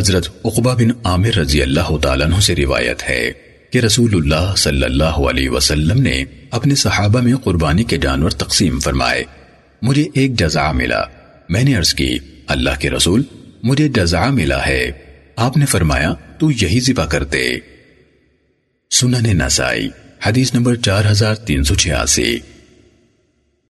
حضرت عقبہ بن عامر رضی اللہ تعالیٰ عنہ سے روایت ہے کہ رسول اللہ صلی اللہ علیہ وسلم نے اپنے صحابہ میں قربانی کے جانور تقسیم فرمائے۔ مجھے ایک جزا ملا۔ میں نے عرض کی، اللہ کے رسول، مجھے جزا ملا ہے۔ آپ نے فرمایا، تو یہی ذبح کرتے۔ سنن نسائی، حدیث نمبر چار ہزار تین سو چھیاسی۔